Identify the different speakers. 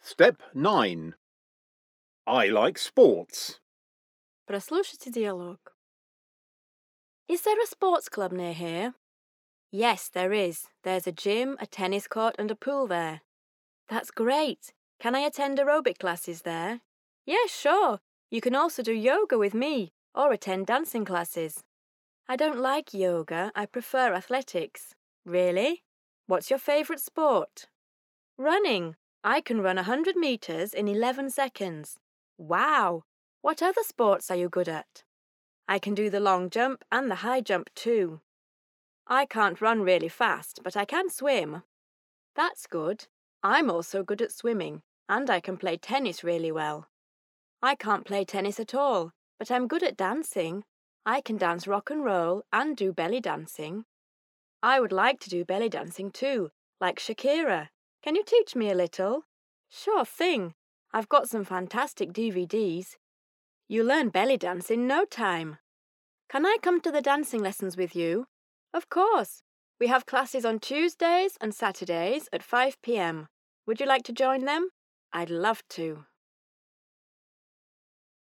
Speaker 1: Step 9. I like sports.
Speaker 2: Прослушайте диалог. Is there a sports club near here? Yes, there is. There's a gym, a tennis court, and a pool there. That's great. Can I attend aerobic classes there? Yes, sure. You can also do yoga with me or attend dancing classes. I don't like yoga, I prefer athletics. Really? What's your favourite sport? Running. I can run a 100 metres in 11 seconds. Wow! What other sports are you good at? I can do the long jump and the high jump too. I can't run really fast, but I can swim. That's good. I'm also good at swimming, and I can play tennis really well. I can't play tennis at all, but I'm good at dancing. I can dance rock and roll and do belly dancing. I would like to do belly dancing too, like Shakira. Can you teach me a little? Sure thing. I've got some fantastic DVDs. You learn belly dance in no time. Can I come to the dancing lessons with you? Of course. We have classes on Tuesdays and Saturdays at 5 pm. Would you like to join them? I'd love to.